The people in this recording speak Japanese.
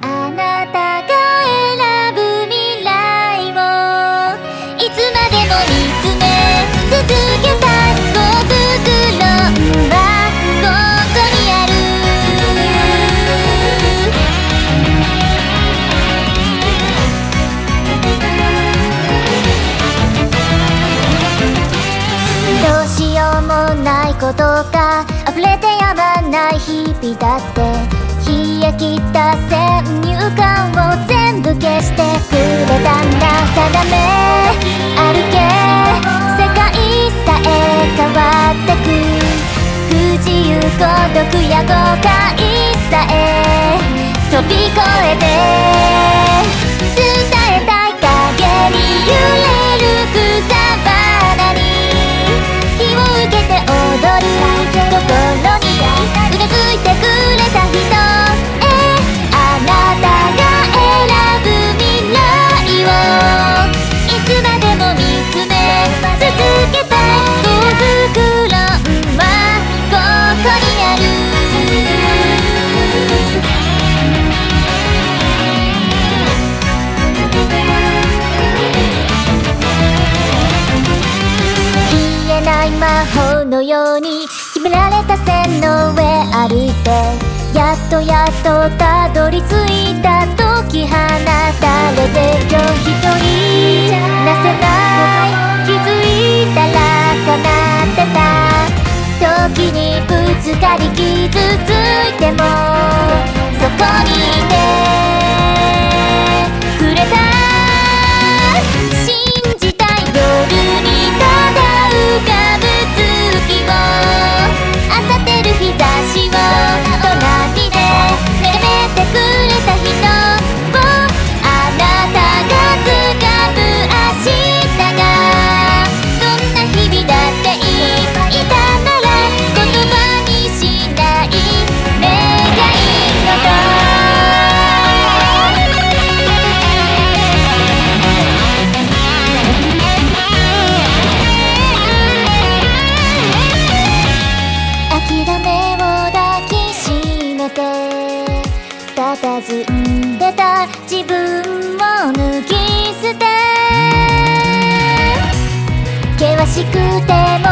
あなたが選ぶ未来をいつまでも見つめ続けたい幸福論はここにある。どうしようもないことが溢れてやまない日々だって。きた先入観を全部消してくれたんだ。定め歩け。世界さえ変わってく。不自由孤独や誤解さえ。飛び越えて。ない魔法のように決められた線の上歩いてやっとやっとたどり着いた時放たれて今日一人なせない気づいたら叶ってた時にぶつかり傷ついてもしくて